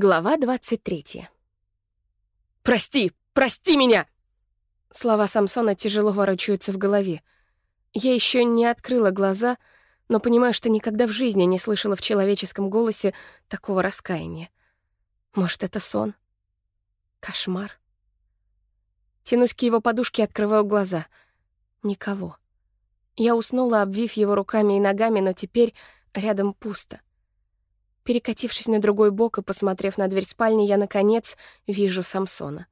Глава 23. «Прости! Прости меня!» Слова Самсона тяжело ворочаются в голове. Я еще не открыла глаза, но понимаю, что никогда в жизни не слышала в человеческом голосе такого раскаяния. Может, это сон? Кошмар? Тянусь к его подушке и открываю глаза. Никого. Я уснула, обвив его руками и ногами, но теперь рядом пусто. Перекатившись на другой бок и посмотрев на дверь спальни, я, наконец, вижу Самсона.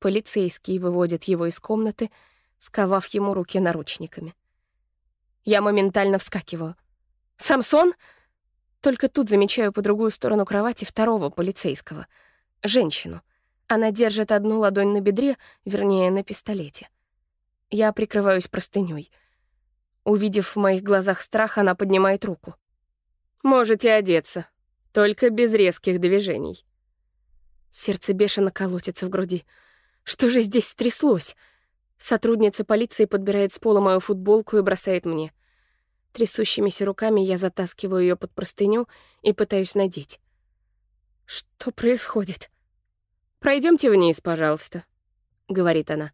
Полицейский выводит его из комнаты, сковав ему руки наручниками. Я моментально вскакиваю. «Самсон?» Только тут замечаю по другую сторону кровати второго полицейского. Женщину. Она держит одну ладонь на бедре, вернее, на пистолете. Я прикрываюсь простынёй. Увидев в моих глазах страх, она поднимает руку. Можете одеться, только без резких движений. Сердце бешено колотится в груди. Что же здесь стряслось? Сотрудница полиции подбирает с пола мою футболку и бросает мне. Трясущимися руками я затаскиваю ее под простыню и пытаюсь надеть. Что происходит? Пройдемте вниз, пожалуйста, говорит она.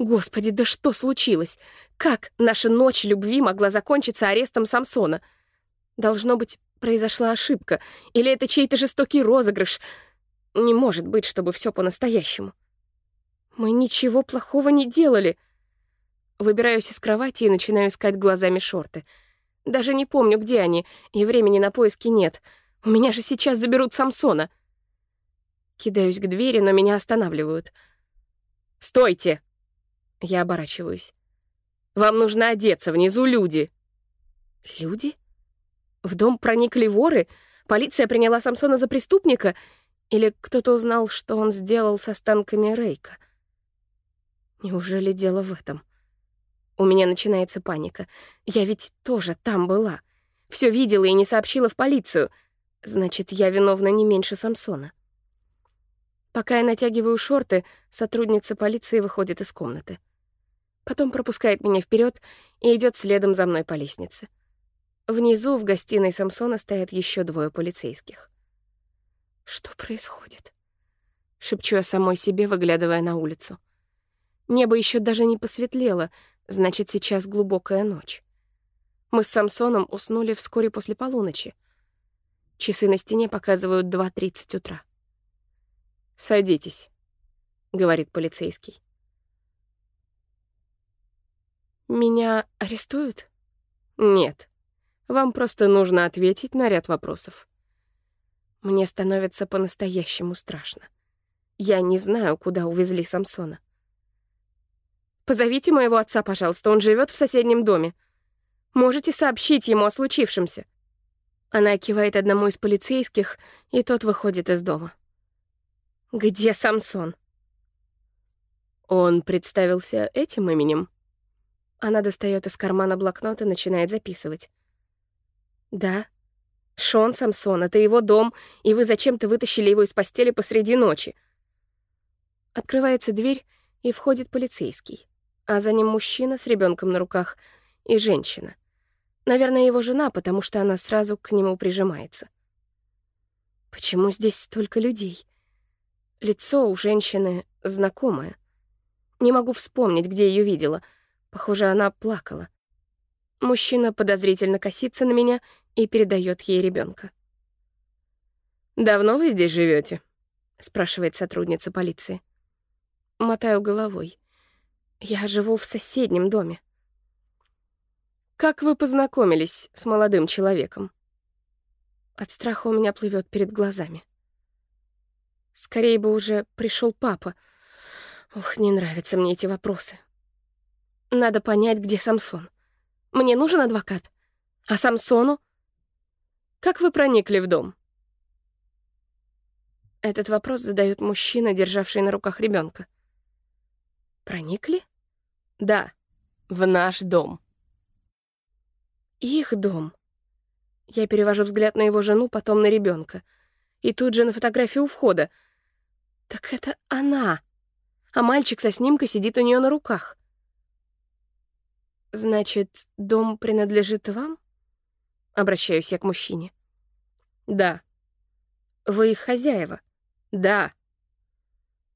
Господи, да что случилось? Как наша ночь любви могла закончиться арестом Самсона? — Должно быть, произошла ошибка, или это чей-то жестокий розыгрыш. Не может быть, чтобы все по-настоящему. Мы ничего плохого не делали. Выбираюсь из кровати и начинаю искать глазами шорты. Даже не помню, где они, и времени на поиски нет. У меня же сейчас заберут Самсона. Кидаюсь к двери, но меня останавливают. «Стойте!» Я оборачиваюсь. «Вам нужно одеться, внизу люди». «Люди?» В дом проникли воры? Полиция приняла Самсона за преступника? Или кто-то узнал, что он сделал с останками Рейка? Неужели дело в этом? У меня начинается паника. Я ведь тоже там была. Все видела и не сообщила в полицию. Значит, я виновна не меньше Самсона. Пока я натягиваю шорты, сотрудница полиции выходит из комнаты. Потом пропускает меня вперед и идет следом за мной по лестнице. Внизу, в гостиной Самсона, стоят еще двое полицейских. «Что происходит?» — шепчу я самой себе, выглядывая на улицу. Небо еще даже не посветлело, значит, сейчас глубокая ночь. Мы с Самсоном уснули вскоре после полуночи. Часы на стене показывают 2.30 утра. «Садитесь», — говорит полицейский. «Меня арестуют?» «Нет», вам просто нужно ответить на ряд вопросов. Мне становится по-настоящему страшно. Я не знаю, куда увезли Самсона. Позовите моего отца, пожалуйста, он живет в соседнем доме. Можете сообщить ему о случившемся. Она кивает одному из полицейских, и тот выходит из дома. Где Самсон? Он представился этим именем. Она достает из кармана блокнот и начинает записывать. «Да. Шон Самсон, это его дом, и вы зачем-то вытащили его из постели посреди ночи». Открывается дверь, и входит полицейский, а за ним мужчина с ребенком на руках и женщина. Наверное, его жена, потому что она сразу к нему прижимается. Почему здесь столько людей? Лицо у женщины знакомое. Не могу вспомнить, где ее видела. Похоже, она плакала. Мужчина подозрительно косится на меня и передает ей ребенка. «Давно вы здесь живете? спрашивает сотрудница полиции. Мотаю головой. Я живу в соседнем доме. Как вы познакомились с молодым человеком? От страха у меня плывет перед глазами. Скорее бы уже пришел папа. Ох, не нравятся мне эти вопросы. Надо понять, где Самсон. Мне нужен адвокат. А Самсону? Как вы проникли в дом? Этот вопрос задает мужчина, державший на руках ребенка. Проникли? Да, в наш дом. Их дом. Я перевожу взгляд на его жену, потом на ребенка. И тут же на фотографию у входа. Так это она. А мальчик со снимкой сидит у нее на руках. «Значит, дом принадлежит вам?» Обращаюсь я к мужчине. «Да». Вы их хозяева? Да.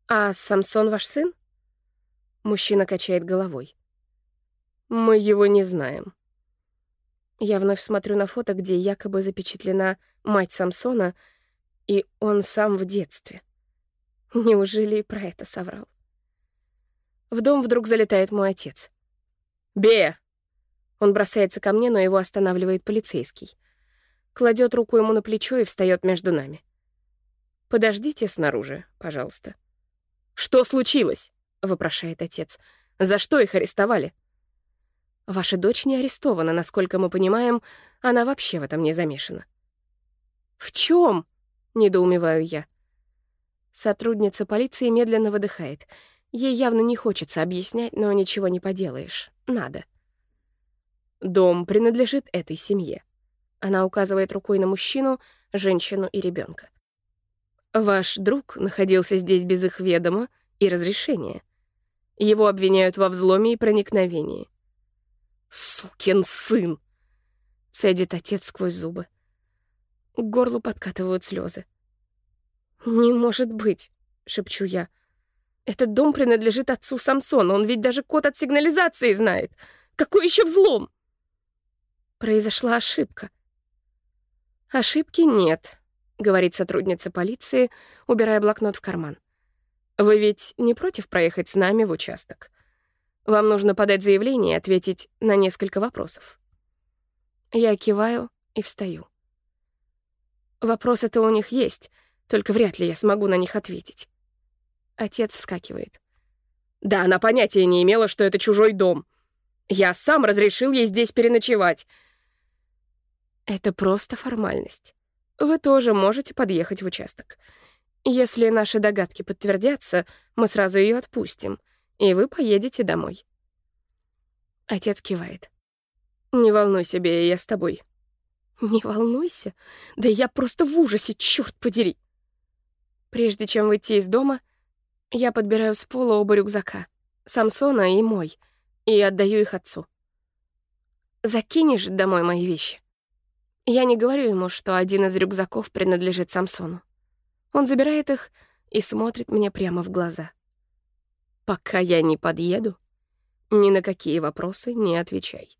А Самсон ваш сын? Мужчина качает головой. Мы его не знаем. Я вновь смотрю на фото, где якобы запечатлена мать Самсона, и он сам в детстве. Неужели и про это соврал? В дом вдруг залетает мой отец. «Бея!» Он бросается ко мне, но его останавливает полицейский. Кладет руку ему на плечо и встает между нами. «Подождите снаружи, пожалуйста». «Что случилось?» — вопрошает отец. «За что их арестовали?» «Ваша дочь не арестована, насколько мы понимаем, она вообще в этом не замешана». «В чем? недоумеваю я. Сотрудница полиции медленно выдыхает. Ей явно не хочется объяснять, но ничего не поделаешь. Надо. Дом принадлежит этой семье. Она указывает рукой на мужчину, женщину и ребенка. Ваш друг находился здесь без их ведома и разрешения. Его обвиняют во взломе и проникновении. «Сукин сын!» — цедит отец сквозь зубы. К горлу подкатывают слезы. «Не может быть!» — шепчу я. «Этот дом принадлежит отцу Самсона, он ведь даже код от сигнализации знает. Какой еще взлом?» Произошла ошибка. «Ошибки нет», — говорит сотрудница полиции, убирая блокнот в карман. «Вы ведь не против проехать с нами в участок? Вам нужно подать заявление и ответить на несколько вопросов». Я киваю и встаю. Вопросы-то у них есть, только вряд ли я смогу на них ответить. Отец вскакивает. «Да, она понятия не имела, что это чужой дом. Я сам разрешил ей здесь переночевать». «Это просто формальность вы тоже можете подъехать в участок. Если наши догадки подтвердятся, мы сразу ее отпустим, и вы поедете домой. Отец кивает. «Не волнуйся, Бея, я с тобой». «Не волнуйся? Да я просто в ужасе, черт подери!» Прежде чем выйти из дома, я подбираю с пола оба рюкзака, Самсона и мой, и отдаю их отцу. «Закинешь домой мои вещи?» Я не говорю ему, что один из рюкзаков принадлежит Самсону. Он забирает их и смотрит мне прямо в глаза. «Пока я не подъеду, ни на какие вопросы не отвечай».